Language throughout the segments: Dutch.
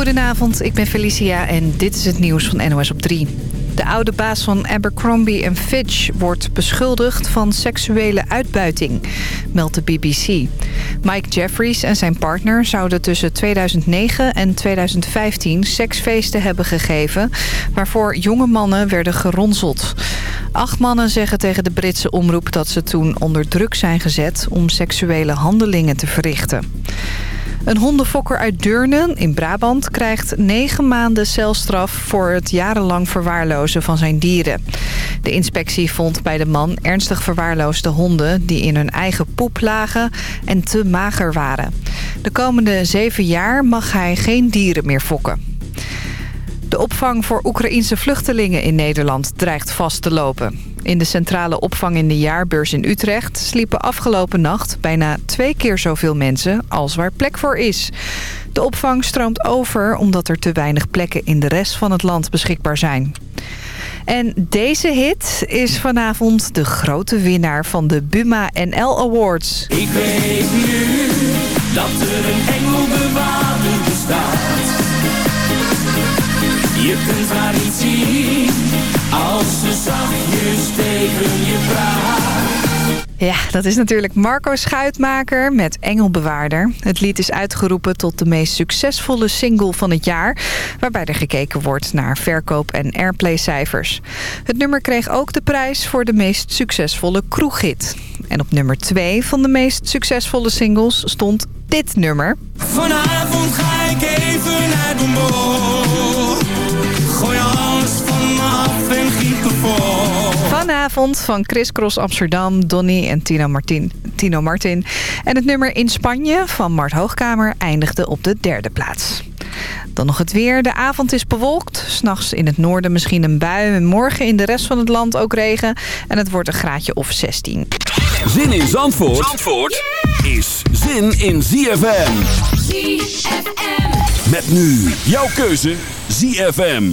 Goedenavond, ik ben Felicia en dit is het nieuws van NOS op 3. De oude baas van Abercrombie Fitch wordt beschuldigd van seksuele uitbuiting, meldt de BBC. Mike Jeffries en zijn partner zouden tussen 2009 en 2015 seksfeesten hebben gegeven... waarvoor jonge mannen werden geronseld. Acht mannen zeggen tegen de Britse omroep dat ze toen onder druk zijn gezet... om seksuele handelingen te verrichten. Een hondenfokker uit Deurne in Brabant krijgt negen maanden celstraf... voor het jarenlang verwaarlozen van zijn dieren. De inspectie vond bij de man ernstig verwaarloosde honden... die in hun eigen poep lagen en te mager waren. De komende zeven jaar mag hij geen dieren meer fokken. De opvang voor Oekraïense vluchtelingen in Nederland dreigt vast te lopen. In de centrale opvang in de jaarbeurs in Utrecht sliepen afgelopen nacht bijna twee keer zoveel mensen als waar plek voor is. De opvang stroomt over omdat er te weinig plekken in de rest van het land beschikbaar zijn. En deze hit is vanavond de grote winnaar van de Buma NL Awards. Ik weet nu dat er een engelbewaarder bestaat. Je kunt haar niet zien als ze zachtjes tegen je praat. Ja, dat is natuurlijk Marco Schuitmaker met Engelbewaarder. Het lied is uitgeroepen tot de meest succesvolle single van het jaar... waarbij er gekeken wordt naar verkoop- en airplay-cijfers. Het nummer kreeg ook de prijs voor de meest succesvolle kroeghit. En op nummer 2 van de meest succesvolle singles stond dit nummer. Vanavond ga ik even naar de. Vanavond van Chris Cross Amsterdam, Donny en Tino Martin, Tino Martin. En het nummer In Spanje van Mart Hoogkamer eindigde op de derde plaats. Dan nog het weer. De avond is bewolkt. S'nachts in het noorden misschien een bui. En morgen in de rest van het land ook regen. En het wordt een graadje of 16. Zin in Zandvoort, Zandvoort is zin in ZFM. ZFM. Met nu jouw keuze ZFM.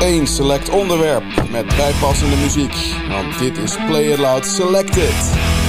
Eén select onderwerp met bijpassende muziek. Want dit is Play It Loud Selected.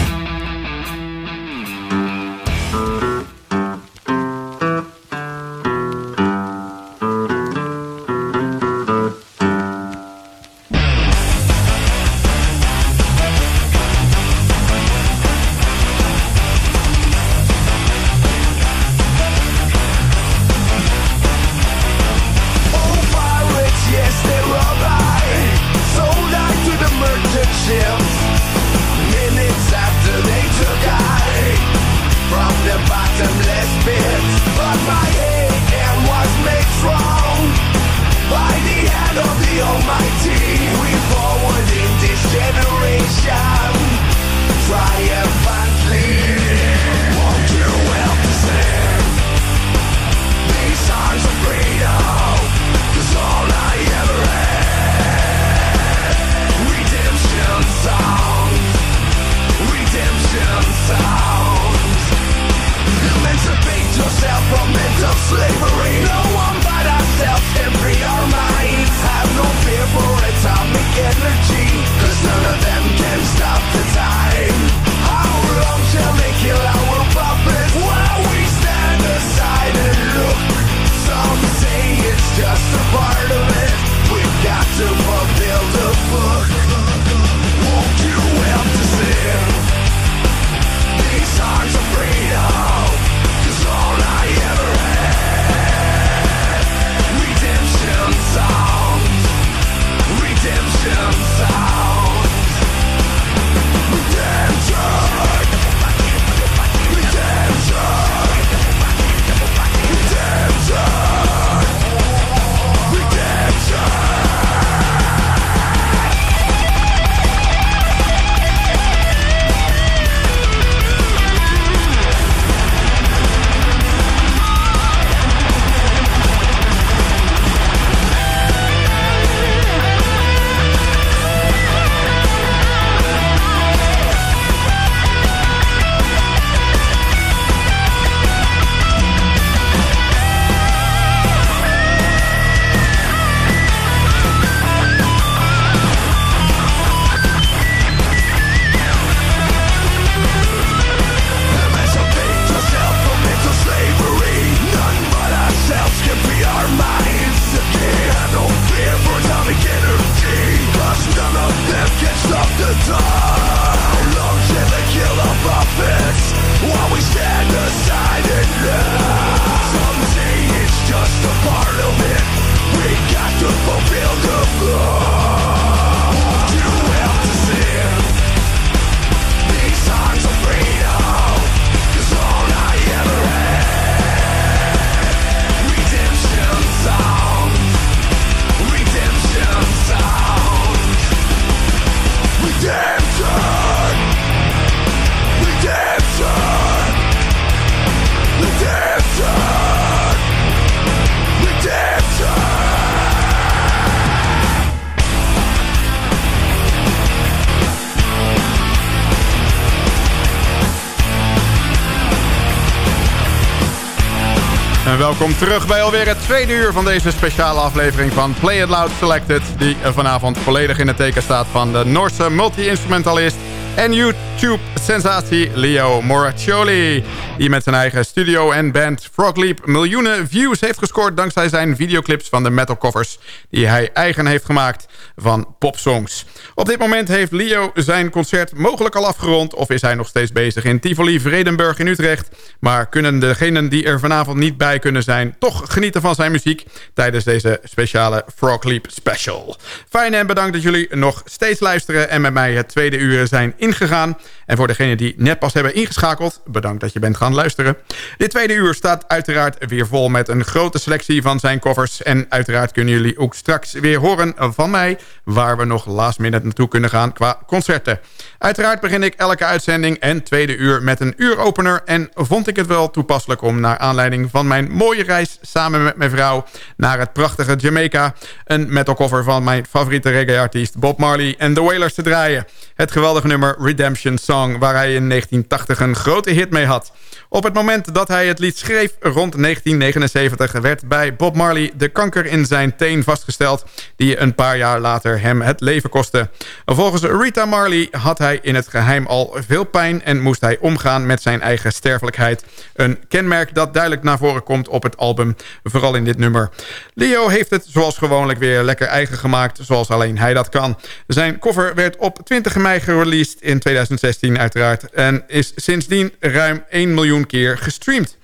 Welkom terug bij alweer het tweede uur van deze speciale aflevering van Play It Loud Selected... die vanavond volledig in het teken staat van de Noorse multi-instrumentalist en YouTube-sensatie Leo Moraccioli... die met zijn eigen studio en band Frog Leap miljoenen views heeft gescoord... dankzij zijn videoclips van de metalcovers die hij eigen heeft gemaakt van popsongs. Op dit moment heeft Leo zijn concert mogelijk al afgerond... of is hij nog steeds bezig in Tivoli Vredenburg in Utrecht. Maar kunnen degenen die er vanavond niet bij kunnen zijn... toch genieten van zijn muziek tijdens deze speciale Frog Leap Special. Fijn en bedankt dat jullie nog steeds luisteren... en met mij het tweede uur zijn ingegaan. En voor degenen die net pas hebben ingeschakeld... bedankt dat je bent gaan luisteren. Dit tweede uur staat uiteraard weer vol met een grote selectie van zijn covers. En uiteraard kunnen jullie ook straks weer horen van mij... waar we nog last minute naartoe kunnen gaan qua concerten. Uiteraard begin ik elke uitzending en tweede uur met een uuropener... en vond ik het wel toepasselijk om naar aanleiding van mijn mooie reis... samen met mijn vrouw naar het prachtige Jamaica... een metalcover van mijn favoriete reggae-artiest Bob Marley en The Wailers te draaien. Het geweldige nummer Redemption Song... waar hij in 1980 een grote hit mee had... Op het moment dat hij het lied schreef, rond 1979... werd bij Bob Marley de kanker in zijn teen vastgesteld... die een paar jaar later hem het leven kostte. Volgens Rita Marley had hij in het geheim al veel pijn... en moest hij omgaan met zijn eigen sterfelijkheid. Een kenmerk dat duidelijk naar voren komt op het album, vooral in dit nummer. Leo heeft het zoals gewoonlijk weer lekker eigen gemaakt... zoals alleen hij dat kan. Zijn cover werd op 20 mei gereleased in 2016 uiteraard... en is sindsdien ruim 1 miljoen keer gestreamd.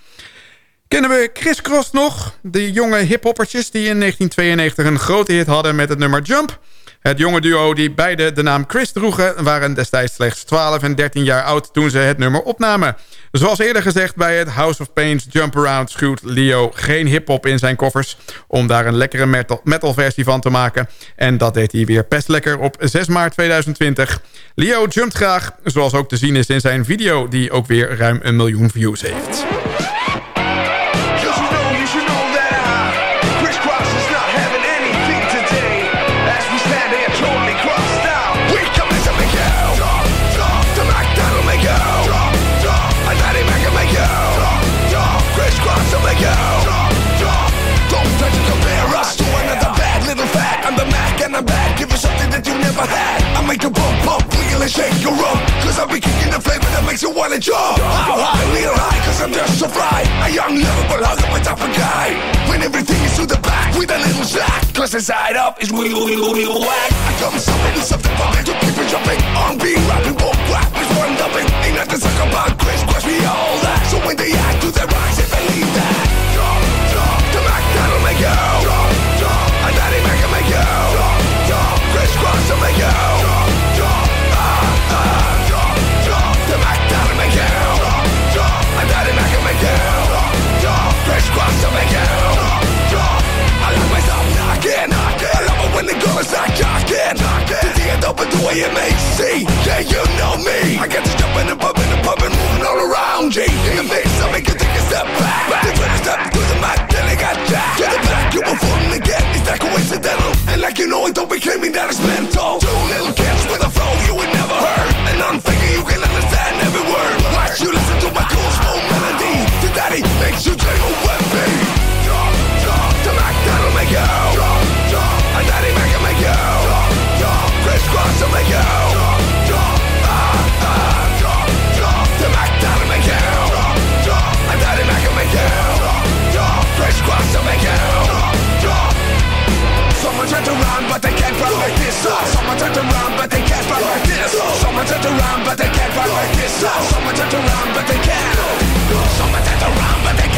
Kennen we Chris Cross nog? De jonge hiphoppertjes die in 1992 een grote hit hadden met het nummer Jump. Het jonge duo die beide de naam Chris droegen... waren destijds slechts 12 en 13 jaar oud toen ze het nummer opnamen. Zoals eerder gezegd bij het House of Pains Jump Around... schuwt Leo geen hiphop in zijn koffers... om daar een lekkere metal versie van te maken. En dat deed hij weer best lekker op 6 maart 2020. Leo jumpt graag, zoals ook te zien is in zijn video... die ook weer ruim een miljoen views heeft. And shake your rump Cause I'll be kicking the flavor that makes you wanna jump. How high, real high, cause I'm just so fly. A young lovable hug up a top of guy When everything is to the back with a little slack. Cause the side up is wheel, wheel, wheel, whack. I come something, something me to keep it jumping. On beat, rapping, walk, rap, is one dumping. Ain't nothing suck about Chris, crush me all that. So when they act to their rise, they believe that crisscross to when the girl is not jocking To the way it makes see. Yeah, you know me. I get to jump in the pub in the pub and moving all around G In the mix, I make you take a step back. Back. Then a step mat, then I got jacked. To the back, you were falling again Is that coincidental? And like you know it, don't be claiming that it's mental. Two little kids with a flow you would never heard. And I'm thinking you can understand every word. Watch you listen to my cool, smooth melody. The daddy makes you drink a weapon Drop, drop, the Mac that'll make you Someone turned around but they can't Someone turned around but they can't Someone turned around but they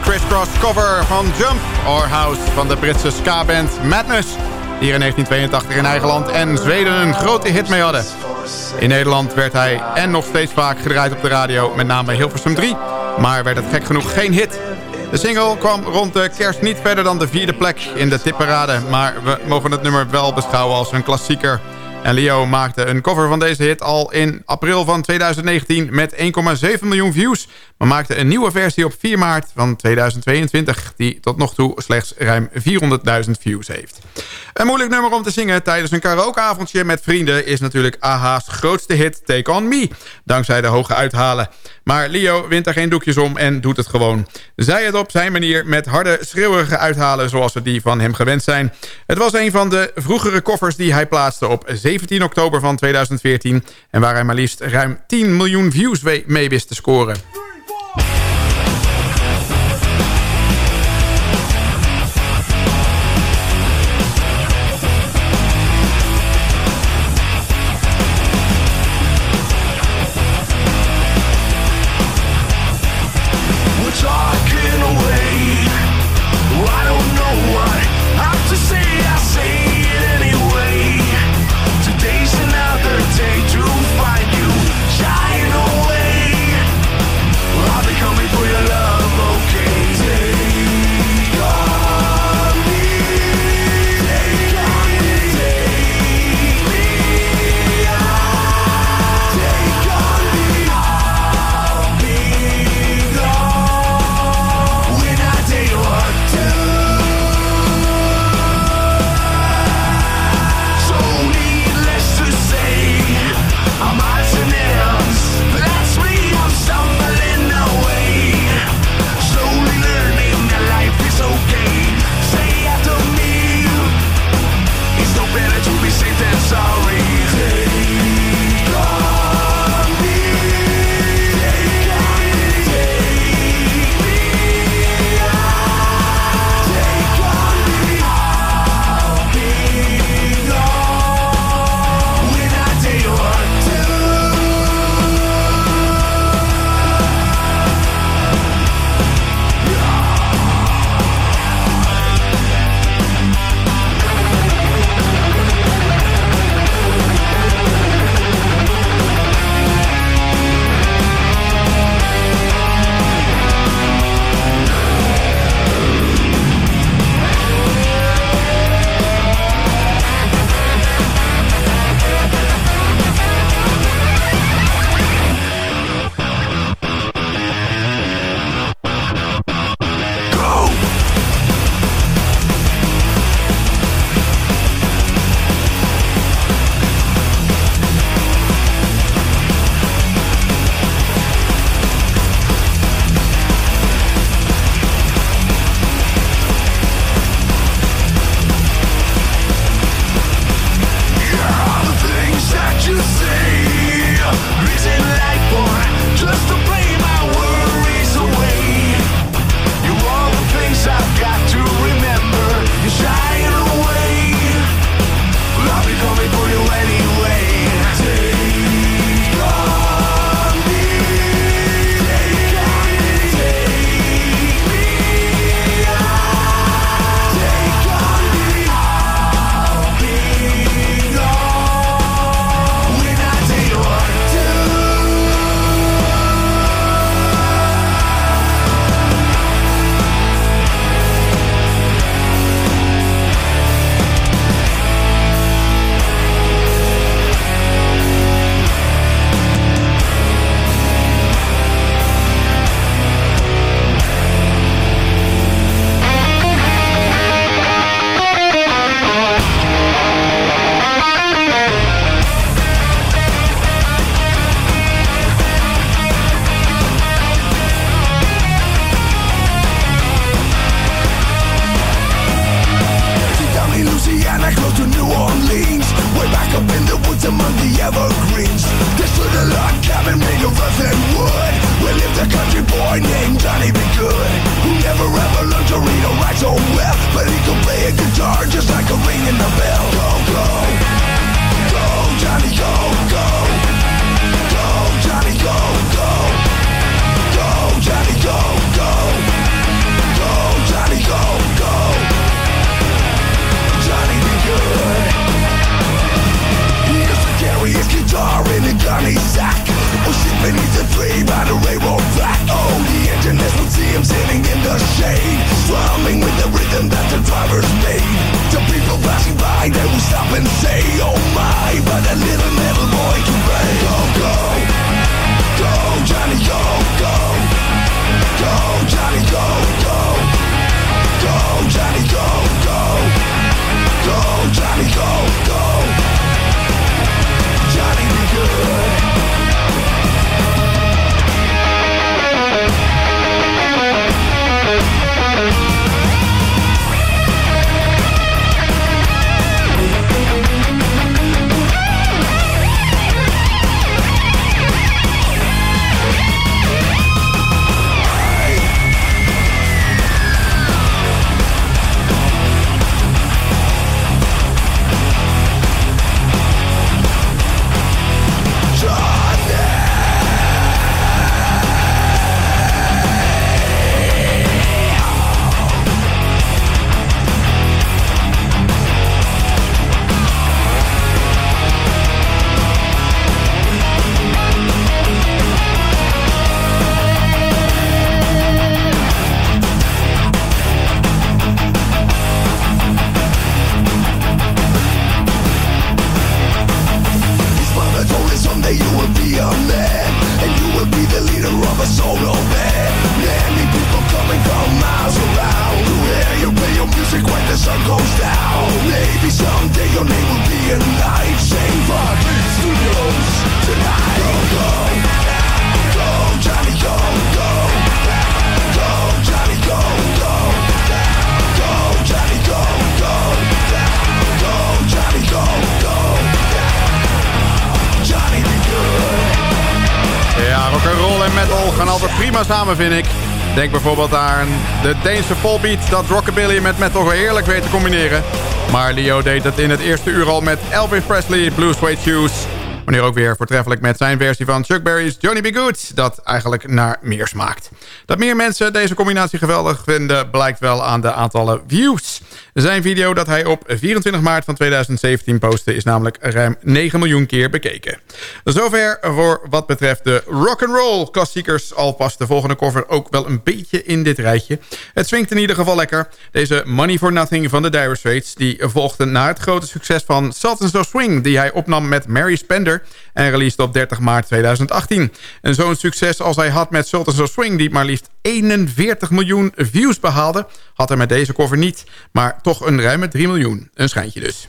Crisscross cover van Jump or House van de Britse ska-band Madness. Die in 1982 in eigen land en Zweden een grote hit mee hadden. In Nederland werd hij en nog steeds vaak gedraaid op de radio, met name bij Hilversum 3. Maar werd het gek genoeg geen hit. De single kwam rond de kerst niet verder dan de vierde plek in de tipparade. Maar we mogen het nummer wel beschouwen als een klassieker. En Leo maakte een cover van deze hit al in april van 2019 met 1,7 miljoen views. Maar maakte een nieuwe versie op 4 maart van 2022 die tot nog toe slechts ruim 400.000 views heeft. Een moeilijk nummer om te zingen tijdens een karaokeavondje met vrienden is natuurlijk AHA's grootste hit Take On Me. Dankzij de hoge uithalen. Maar Leo wint er geen doekjes om en doet het gewoon. Zij het op zijn manier met harde schreeuwige uithalen zoals we die van hem gewend zijn. Het was een van de vroegere koffers die hij plaatste op 17 oktober van 2014. En waar hij maar liefst ruim 10 miljoen views mee wist te scoren. Him sitting in the shade, strumming with the rhythm that the drivers made. The people passing by, they would stop and say, Oh gaan altijd prima samen, vind ik. Denk bijvoorbeeld aan de Deense volbeat dat rockabilly met metal heerlijk weet te combineren. Maar Leo deed het in het eerste uur al met Elvis Presley, Blue Suede Shoes. Wanneer ook weer voortreffelijk met zijn versie van Chuck Berry's Johnny B. Good... dat eigenlijk naar meer smaakt. Dat meer mensen deze combinatie geweldig vinden... blijkt wel aan de aantallen views. Zijn video dat hij op 24 maart van 2017 postte... is namelijk ruim 9 miljoen keer bekeken. Zover voor wat betreft de rock'n'roll klassiekers... al past de volgende cover ook wel een beetje in dit rijtje. Het swingt in ieder geval lekker. Deze Money for Nothing van de Dire Straits... die volgde na het grote succes van Sultans of Swing... die hij opnam met Mary Spender en released op 30 maart 2018. En zo'n succes als hij had met Sultans of Swing... die maar liefst 41 miljoen views behaalde... had hij met deze cover niet, maar toch een ruime 3 miljoen. Een schijntje dus.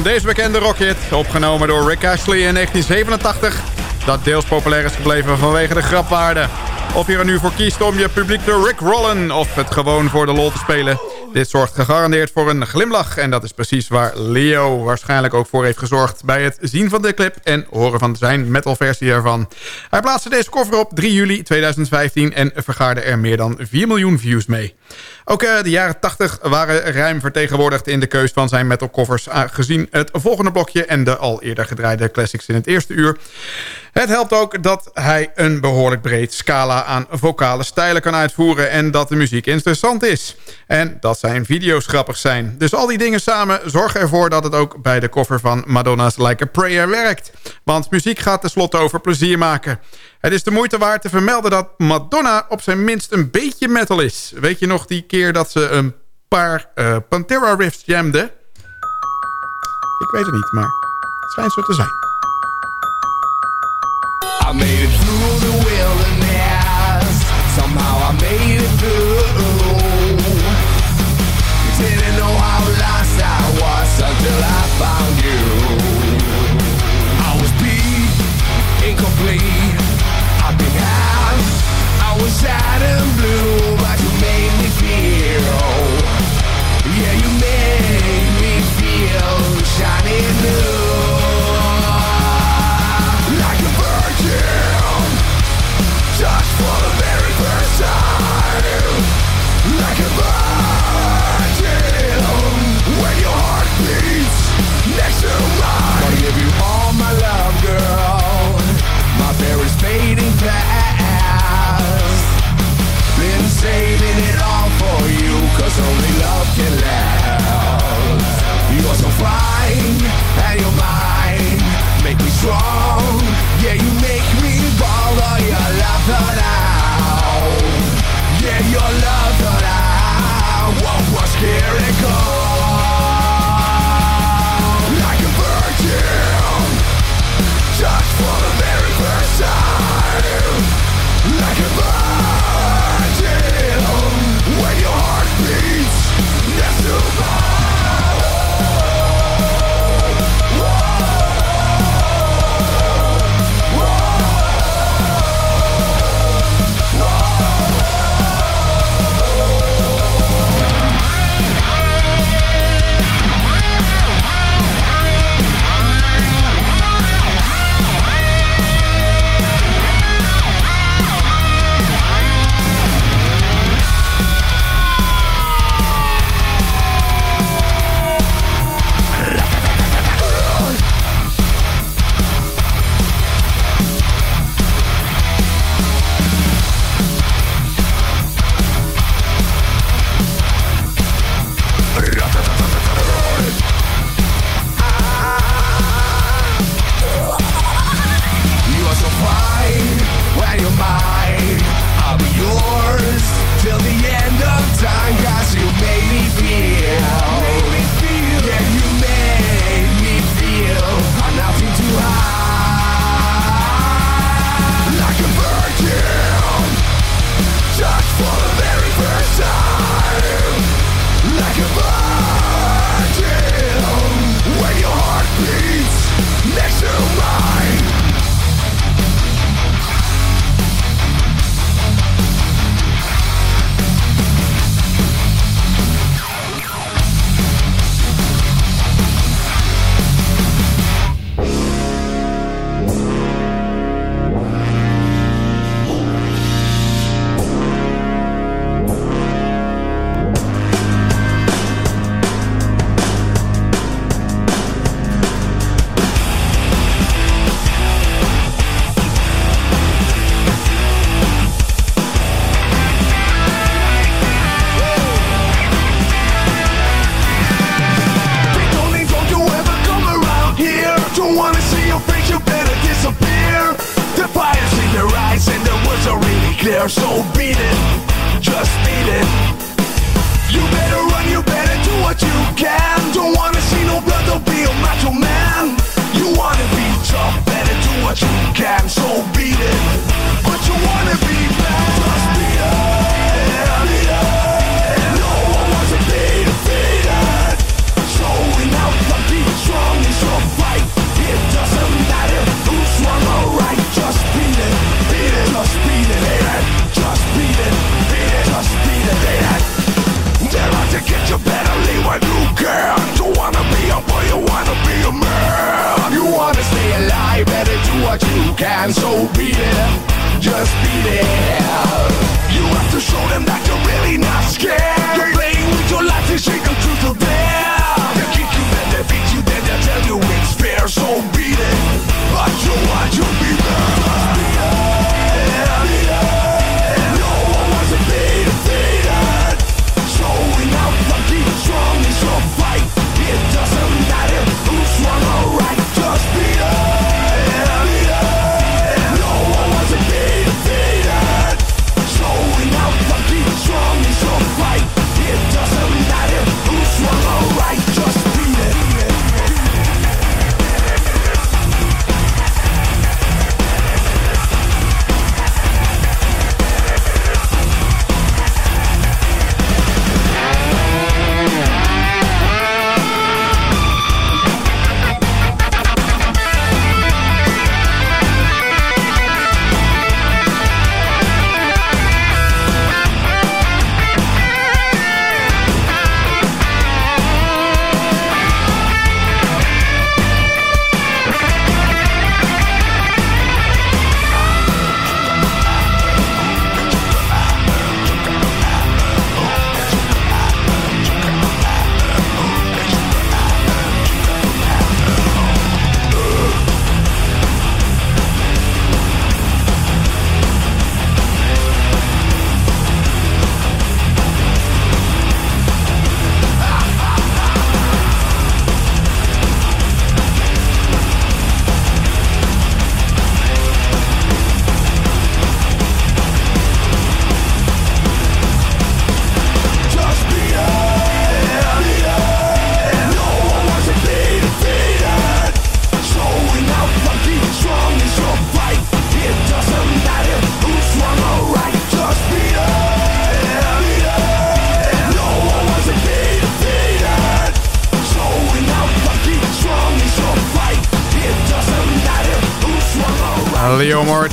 Deze bekende rockhit, opgenomen door Rick Ashley in 1987... dat deels populair is gebleven vanwege de grapwaarde. Of je er nu voor kiest om je publiek de Rick Rollen of het gewoon voor de lol te spelen... Dit zorgt gegarandeerd voor een glimlach. En dat is precies waar Leo waarschijnlijk ook voor heeft gezorgd... bij het zien van de clip en horen van zijn metalversie ervan. Hij plaatste deze cover op 3 juli 2015... en vergaarde er meer dan 4 miljoen views mee. Ook uh, de jaren 80 waren ruim vertegenwoordigd in de keus van zijn metalcovers... gezien het volgende blokje en de al eerder gedraaide classics in het eerste uur. Het helpt ook dat hij een behoorlijk breed scala aan vocale stijlen kan uitvoeren... en dat de muziek interessant is. En dat zijn video's grappig zijn. Dus al die dingen samen zorgen ervoor dat het ook bij de cover van Madonna's Like a Prayer werkt. Want muziek gaat tenslotte over plezier maken. Het is de moeite waard te vermelden dat Madonna op zijn minst een beetje metal is. Weet je nog die keer dat ze een paar uh, Pantera riffs jamde? Ik weet het niet, maar het schijnt zo te zijn. I made it through the wilderness. Somehow I made it through. Didn't know how lost I was until I found you. thought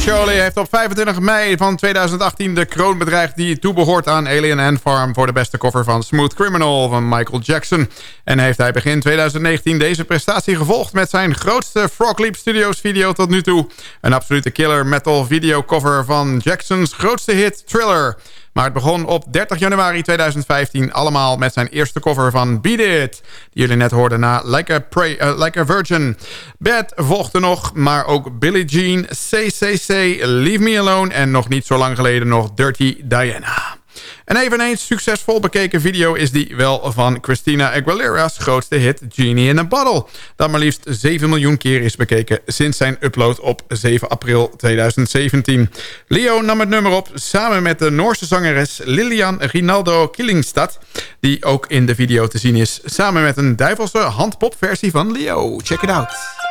Moraccioli heeft op 25 mei van 2018 de kroon bedreigd... die toebehoort aan Alien and Farm voor de beste cover van Smooth Criminal van Michael Jackson. En heeft hij begin 2019 deze prestatie gevolgd met zijn grootste Frog Leap Studios video tot nu toe. Een absolute killer metal video cover van Jacksons grootste hit Thriller... Maar het begon op 30 januari 2015 allemaal met zijn eerste cover van Beat It. Die jullie net hoorden na Like a, Pray, uh, like a Virgin. Bad volgde nog, maar ook Billie Jean, CCC, Leave Me Alone... en nog niet zo lang geleden nog Dirty Diana. Een eveneens succesvol bekeken video is die wel van Christina Aguilera's grootste hit Genie in a Bottle. Dat maar liefst 7 miljoen keer is bekeken sinds zijn upload op 7 april 2017. Leo nam het nummer op samen met de Noorse zangeres Lilian Rinaldo Killingstad. Die ook in de video te zien is. Samen met een duivelse handpopversie van Leo. Check it out.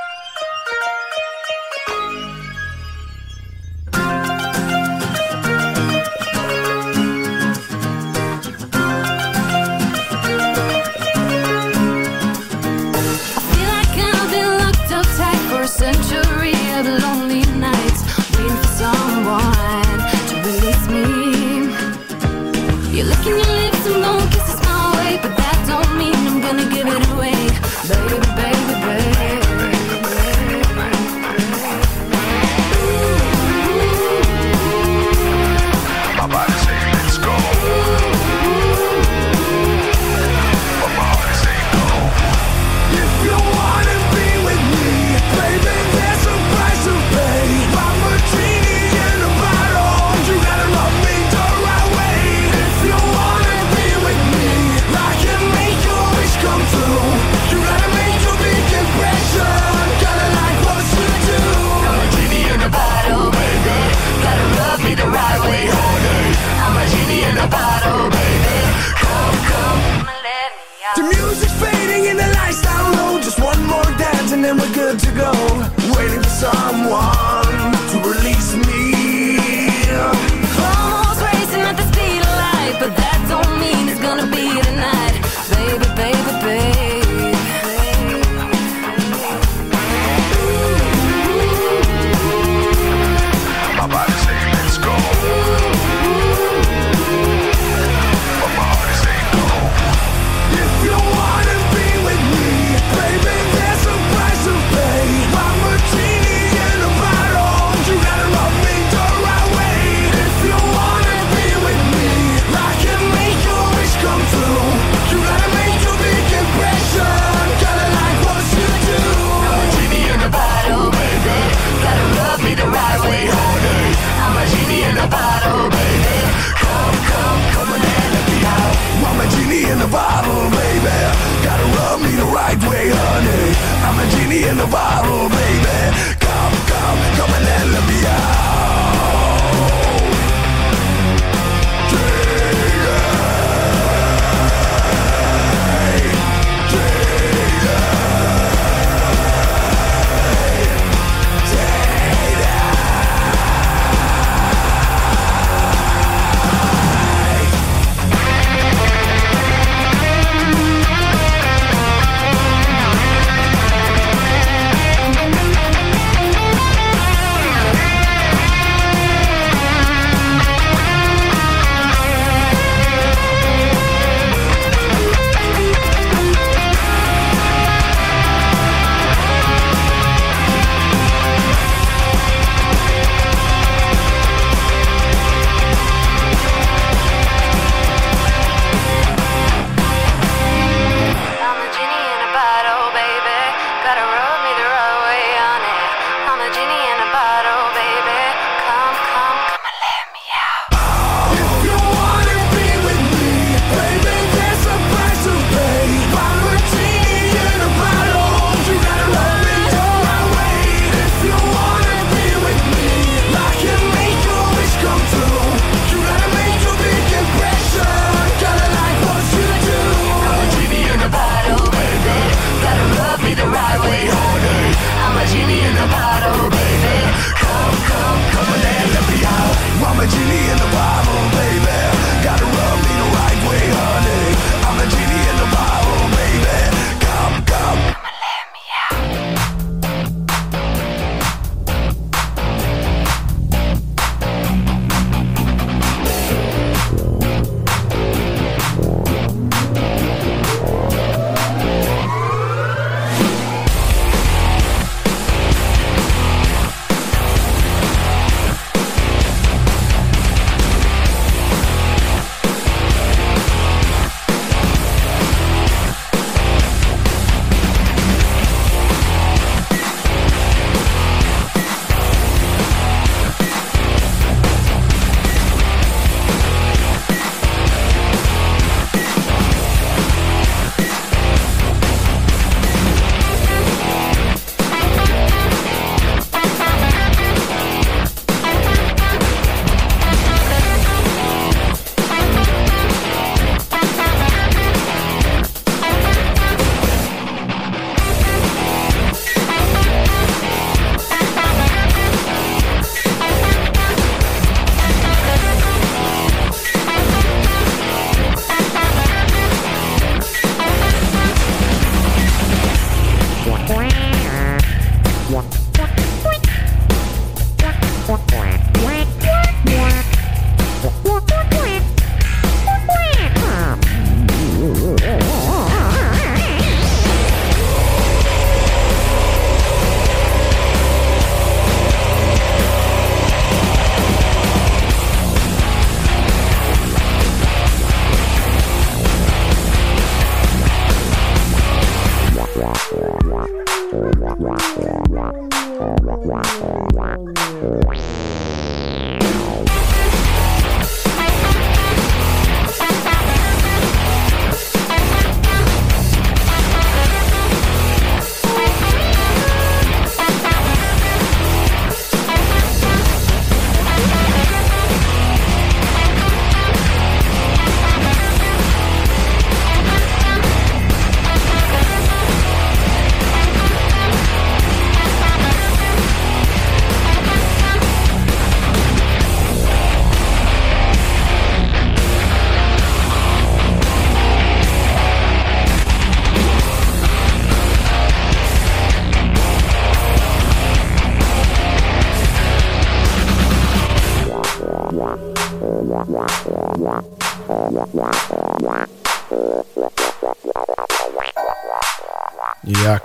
someone.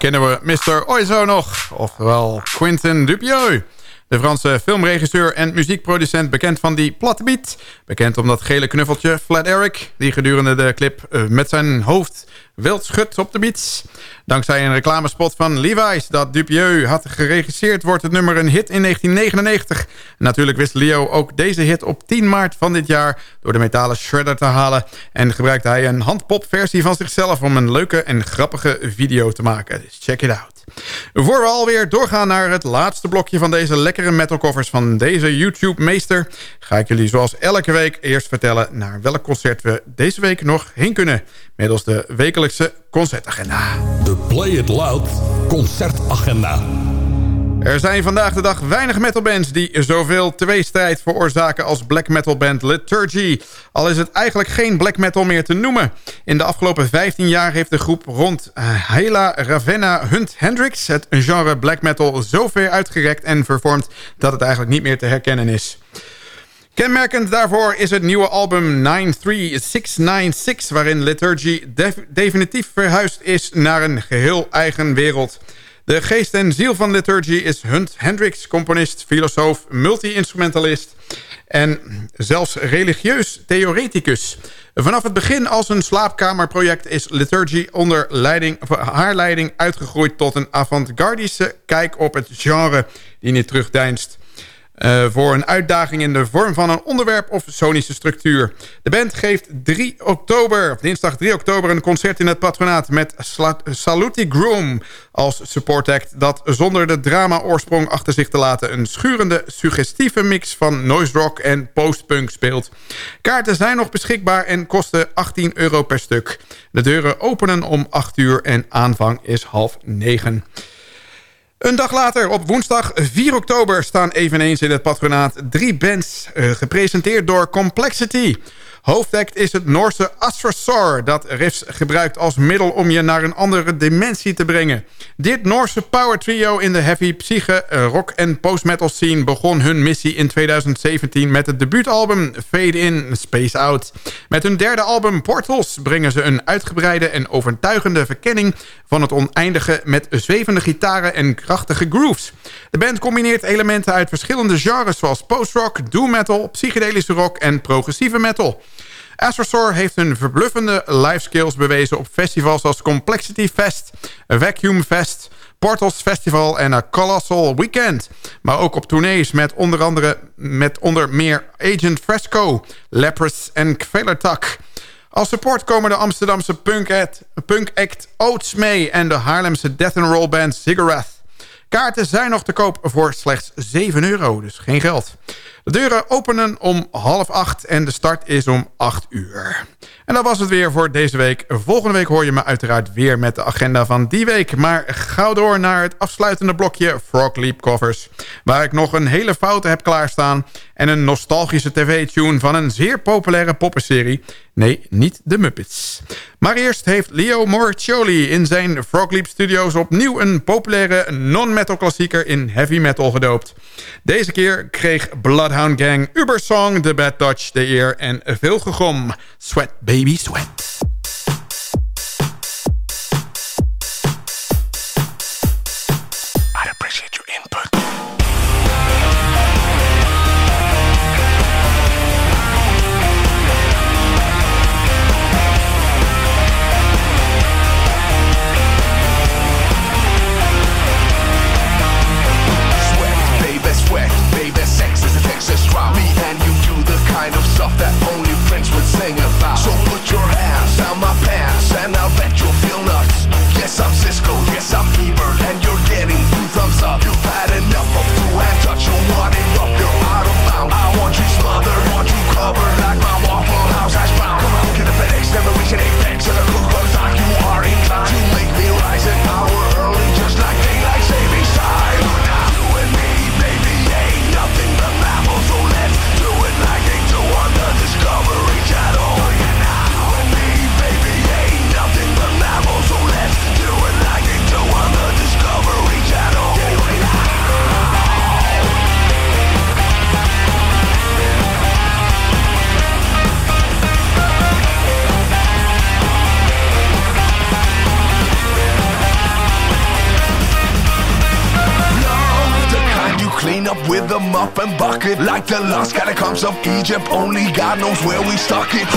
Kennen we Mr. Oizo nog? Oftewel Quentin Dupieux. De Franse filmregisseur en muziekproducent bekend van die platte beat. Bekend om dat gele knuffeltje Flat Eric... die gedurende de clip eh, met zijn hoofd wild schudt op de beats. Dankzij een reclamespot van Levi's dat Dupieux had geregisseerd... wordt het nummer een hit in 1999. Natuurlijk wist Leo ook deze hit op 10 maart van dit jaar... door de metalen shredder te halen. En gebruikte hij een handpopversie van zichzelf... om een leuke en grappige video te maken. Dus check it out. Voor we alweer doorgaan naar het laatste blokje van deze lekkere metalcovers van deze YouTube-meester... ga ik jullie zoals elke week eerst vertellen naar welk concert we deze week nog heen kunnen... middels de wekelijkse concertagenda. De Play It Loud concertagenda. Er zijn vandaag de dag weinig metalbands die zoveel tweestrijd veroorzaken als black metal band Liturgy. Al is het eigenlijk geen black metal meer te noemen. In de afgelopen 15 jaar heeft de groep rond Hela Ravenna Hunt Hendrix het genre black metal zo ver uitgerekt en vervormd dat het eigenlijk niet meer te herkennen is. Kenmerkend daarvoor is het nieuwe album 93696... waarin Liturgy definitief verhuisd is naar een geheel eigen wereld. De geest en ziel van Liturgy is Hunt Hendricks, componist, filosoof, multi-instrumentalist... en zelfs religieus theoreticus. Vanaf het begin als een slaapkamerproject is Liturgy onder leiding, haar leiding uitgegroeid... tot een avant-gardische kijk op het genre die niet terugdeinst... Uh, voor een uitdaging in de vorm van een onderwerp of sonische structuur. De band geeft 3 oktober, dinsdag 3 oktober... een concert in het patronaat met Saluti Groom als support act... dat zonder de drama-oorsprong achter zich te laten... een schurende, suggestieve mix van noise rock en postpunk speelt. Kaarten zijn nog beschikbaar en kosten 18 euro per stuk. De deuren openen om 8 uur en aanvang is half 9. Een dag later, op woensdag 4 oktober... staan eveneens in het patronaat drie bands... Uh, gepresenteerd door Complexity... Hoofdact is het Noorse Astrosaur... dat riffs gebruikt als middel om je naar een andere dimensie te brengen. Dit Noorse power trio in de heavy psyche, rock en post-metal scene... begon hun missie in 2017 met het debuutalbum Fade In, Space Out. Met hun derde album Portals brengen ze een uitgebreide en overtuigende verkenning... van het oneindige met zwevende gitaren en krachtige grooves. De band combineert elementen uit verschillende genres... zoals post-rock, doom metal, psychedelische rock en progressieve metal... Astrosaur heeft hun verbluffende live skills bewezen op festivals als Complexity Fest, Vacuum Fest, Portals Festival en A Colossal Weekend. Maar ook op tournees met onder andere met onder meer Agent Fresco, Leprous en Kvelertak. Als support komen de Amsterdamse punk act, punk act Oats mee en de Haarlemse death and roll band Ziggurat. Kaarten zijn nog te koop voor slechts 7 euro, dus geen geld. De deuren openen om half acht en de start is om 8 uur. En dat was het weer voor deze week. Volgende week hoor je me uiteraard weer met de agenda van die week. Maar gauw door naar het afsluitende blokje Frog Leap Covers. Waar ik nog een hele foute heb klaarstaan. En een nostalgische tv-tune van een zeer populaire poppenserie. Nee, niet de Muppets. Maar eerst heeft Leo Morcioli in zijn Frog Leap Studios... opnieuw een populaire non-metal klassieker in heavy metal gedoopt. Deze keer kreeg Bloodhound Gang Ubersong de Bad Touch de eer... en veel gegom. Sweat Baby Sweat. like the lost catacombs of Egypt. Only God knows where we stuck it.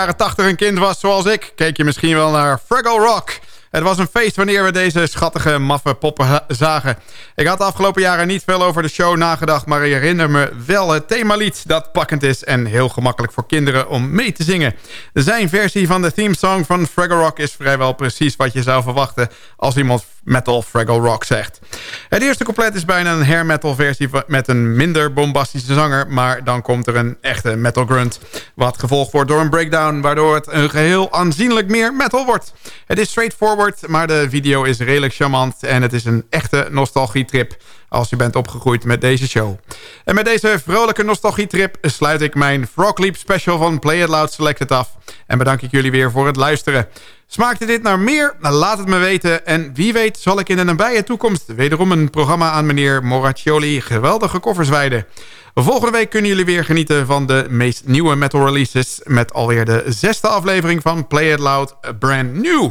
Jaren 80 een kind was zoals ik... keek je misschien wel naar Fraggle Rock... Het was een feest wanneer we deze schattige, maffe poppen zagen. Ik had de afgelopen jaren niet veel over de show nagedacht... maar ik herinner me wel het themalied dat pakkend is... en heel gemakkelijk voor kinderen om mee te zingen. Zijn versie van de themesong van Fraggle Rock... is vrijwel precies wat je zou verwachten... als iemand metal Fraggle Rock zegt. Het eerste couplet is bijna een hair metal versie... met een minder bombastische zanger... maar dan komt er een echte metal grunt... wat gevolgd wordt door een breakdown... waardoor het een geheel aanzienlijk meer metal wordt. Het is straightforward maar de video is redelijk charmant... en het is een echte nostalgietrip als je bent opgegroeid met deze show. En met deze vrolijke nostalgietrip sluit ik mijn Frog Leap special van Play It Loud Selected af. En bedank ik jullie weer voor het luisteren. Smaakte dit naar meer? Laat het me weten. En wie weet zal ik in de nabije toekomst wederom een programma aan meneer Moraccioli geweldige koffers wijden. Volgende week kunnen jullie weer genieten van de meest nieuwe metal releases... met alweer de zesde aflevering van Play It Loud Brand New.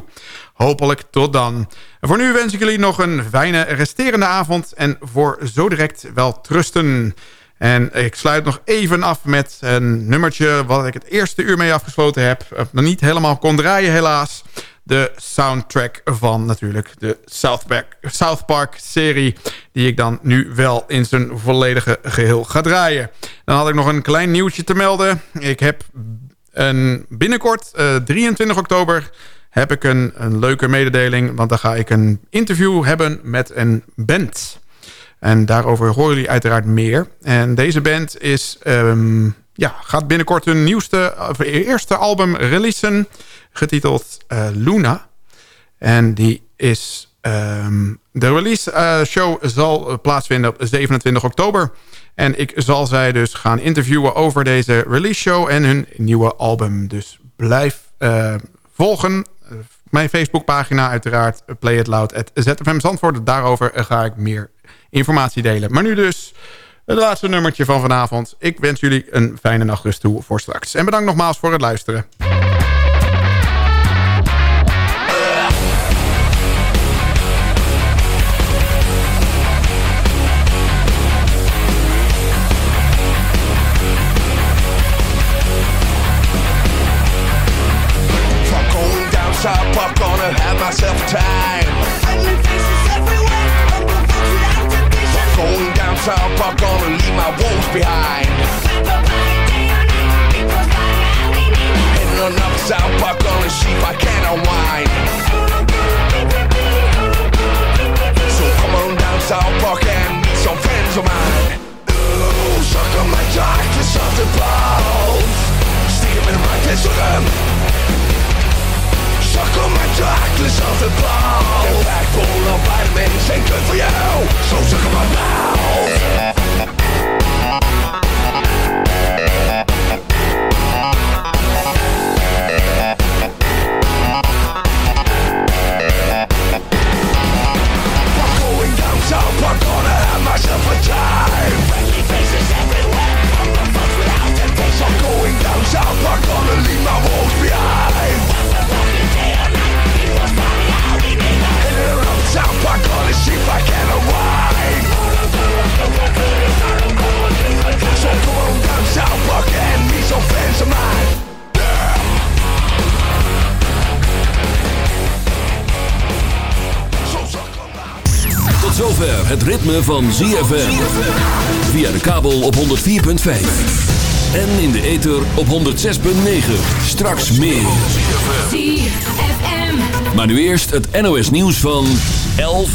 Hopelijk tot dan. Voor nu wens ik jullie nog een fijne resterende avond... en voor zo direct wel trusten. En ik sluit nog even af met een nummertje... wat ik het eerste uur mee afgesloten heb. Nog niet helemaal kon draaien helaas. De soundtrack van natuurlijk de South Park, South Park serie... die ik dan nu wel in zijn volledige geheel ga draaien. Dan had ik nog een klein nieuwtje te melden. Ik heb een, binnenkort, uh, 23 oktober heb ik een, een leuke mededeling. Want dan ga ik een interview hebben met een band. En daarover horen jullie uiteraard meer. En deze band is, um, ja, gaat binnenkort hun nieuwste, eerste album releasen. Getiteld uh, Luna. En die is... Um, de release uh, show zal plaatsvinden op 27 oktober. En ik zal zij dus gaan interviewen over deze release show en hun nieuwe album. Dus blijf uh, volgen mijn Facebookpagina uiteraard. Play It Loud at ZFM Zandvoort. Daarover ga ik meer informatie delen. Maar nu dus het laatste nummertje van vanavond. Ik wens jullie een fijne nachtrust toe voor straks. En bedankt nogmaals voor het luisteren. South, I'm gonna leave my woes behind. Heading on up south, I'm gonna see if I can unwind. So come on down South Park and meet some friends of mine. Ooh, suck on my jock to something balls. Stick 'em in my face, suck 'em. Suck on my darkness of the ball They're back full of vitamins ain't good for you. So suck my South, I'm gonna have myself a time. The I'm gonna leave my behind Park gonna see if I can arrive So come on down South Park and meet some friends of mine. Tot zover het ritme van ZFM Via de kabel op 104.5 en in de ether op 106.9. Straks meer. Maar nu eerst het NOS nieuws van 11